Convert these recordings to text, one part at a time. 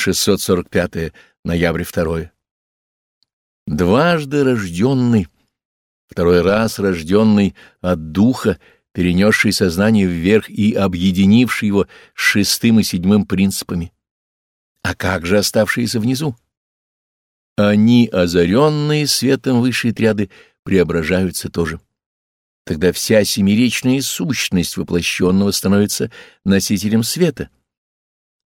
645 ноябрь 2. Дважды рожденный, второй раз рожденный от духа, перенесший сознание вверх и объединивший его с шестым и седьмым принципами. А как же оставшиеся внизу? Они, озаренные светом высшей тряды, преображаются тоже. Тогда вся семиречная сущность воплощенного становится носителем света.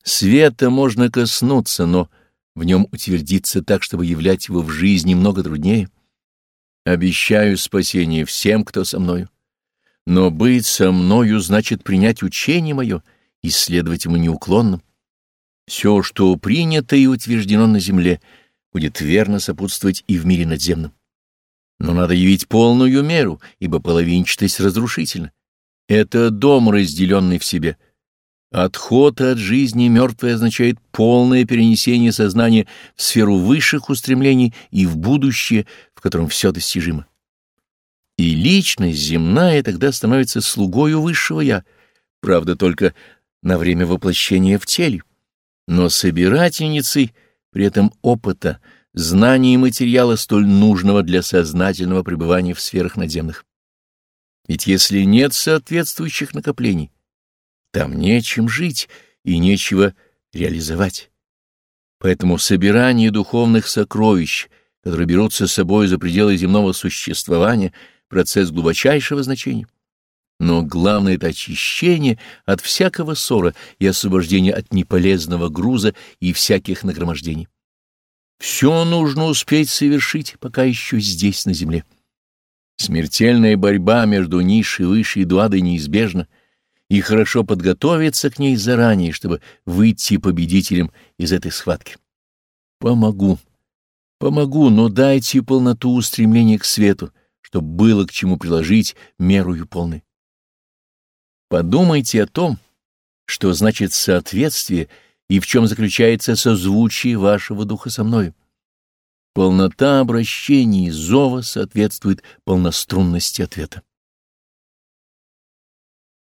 Света можно коснуться, но в нем утвердиться так, чтобы являть его в жизни много труднее. Обещаю спасение всем, кто со мною. Но быть со мною значит принять учение мое и следовать ему неуклонно. Все, что принято и утверждено на земле, будет верно сопутствовать и в мире надземном. Но надо явить полную меру, ибо половинчатость разрушительна. Это дом, разделенный в себе. Отход от жизни мертвой означает полное перенесение сознания в сферу высших устремлений и в будущее, в котором все достижимо. И личность земная тогда становится слугою высшего «я», правда, только на время воплощения в теле, но собирательницей при этом опыта, знания и материала столь нужного для сознательного пребывания в сферах надземных. Ведь если нет соответствующих накоплений, там нечем жить и нечего реализовать. Поэтому собирание духовных сокровищ, которые берутся с собой за пределы земного существования, процесс глубочайшего значения. Но главное — это очищение от всякого ссора и освобождение от неполезного груза и всяких нагромождений. Все нужно успеть совершить, пока еще здесь, на земле. Смертельная борьба между низшей и высшей дуадой неизбежна — и хорошо подготовиться к ней заранее, чтобы выйти победителем из этой схватки. Помогу, помогу, но дайте полноту устремления к свету, чтобы было к чему приложить мерую полной. Подумайте о том, что значит соответствие и в чем заключается созвучие вашего духа со мною. Полнота обращения и зова соответствует полнострунности ответа.